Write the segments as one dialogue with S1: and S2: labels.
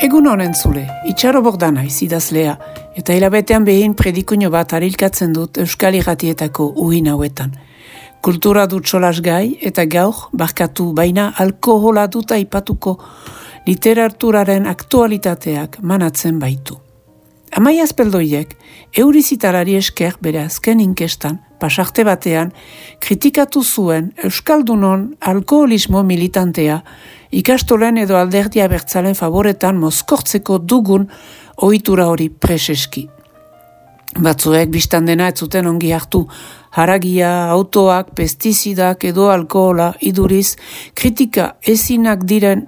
S1: Egun honen zule, itxaro bordana izidazlea, eta hilabetean behin predikuño bat harilkatzen dut Euskal Iratietako uhin hauetan. Kultura dut solas gai eta gaur barkatu baina alkohola duta ipatuko literaturaren aktualitateak manatzen baitu. Amai azpeldoiek, eurizitarari esker bere azken inkestan, pasarte batean, kritikatu zuen Euskaldunon alkoholismo militantea ikastolen edo alderdia bertzalen favoretan mozkortzeko dugun ohitura hori preseski. Batzuek biztan dena ez zuten ongi hartu, haragia, autoak, pestizidak edo alkohola iduriz, kritika ezinak diren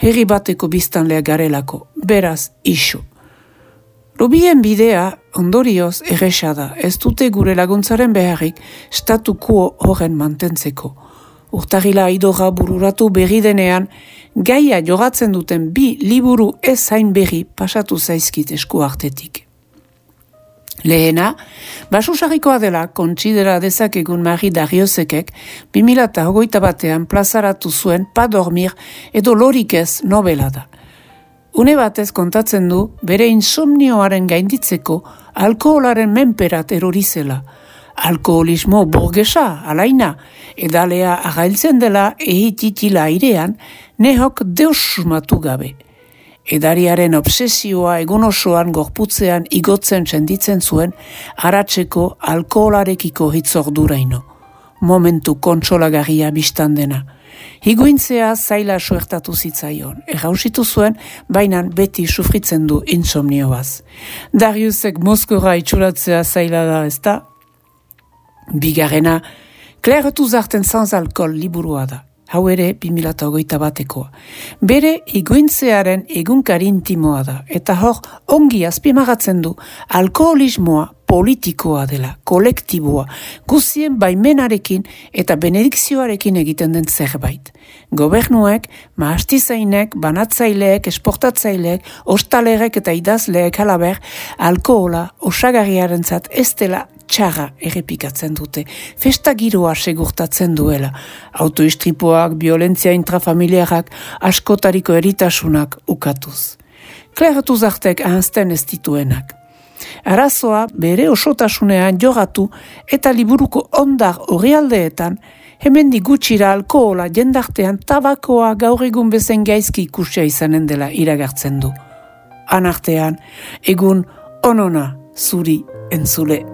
S1: herri bateko biztanlea garelako, beraz isu. Rubien bidea ondorioz erresa da, ez dute gure laguntzaren beharrik statuko horren mantentzeko urtagila idorra bururatu berri denean, gaia jogatzen duten bi liburu ez zain berri pasatu zaizkit esku hartetik. Lehena, basusarikoa dela kontsidera dezakegun Mari Dariozekek 2008 batean plazaratu zuen Padormir edo Lorikez novela da. Une batez kontatzen du bere insomnioaren gainditzeko alkoholaren menperat erorizela, alkoholismo burgesa, alaina, edalea agailtzen dela ehititila airean, nehok deusumatu gabe. Edariaren obsesioa egun osoan gorputzean igotzen senditzen zuen, haratzeko alkoholarekiko hitzorduraino. Momentu kontsolagarria biztan dena. Higuintzea zaila suertatu zitzaion. Errausitu zuen, baina beti sufritzen du insomnioaz. Dariusek Moskora itxuratzea zaila da, ezta? Bigarrena, Claire Tuzarten sans alkohol liburua da. Hau ere, 2008 batekoa. Bere iguintzearen egunkari intimoa da. Eta hor, ongi azpimagatzen du, alkoholismoa politikoa dela, kolektiboa, guzien baimenarekin eta benedikzioarekin egiten den zerbait. Gobernuek, maastizainek, banatzaileek, esportatzaileek, ostalerek eta idazleek halaber, alkohola osagarriaren zat ez dela txarra errepikatzen dute, festa giroa segurtatzen duela, autoistripoak, violentzia intrafamiliarak, askotariko eritasunak ukatuz. Kleratu zartek ahazten ez dituenak. Arazoa bere osotasunean jogatu eta liburuko ondar horrialdeetan, hemen gutxira alkohola jendartean tabakoa gaur egun bezen gaizki ikusia izanen dela iragartzen du. Anartean, egun onona zuri entzule.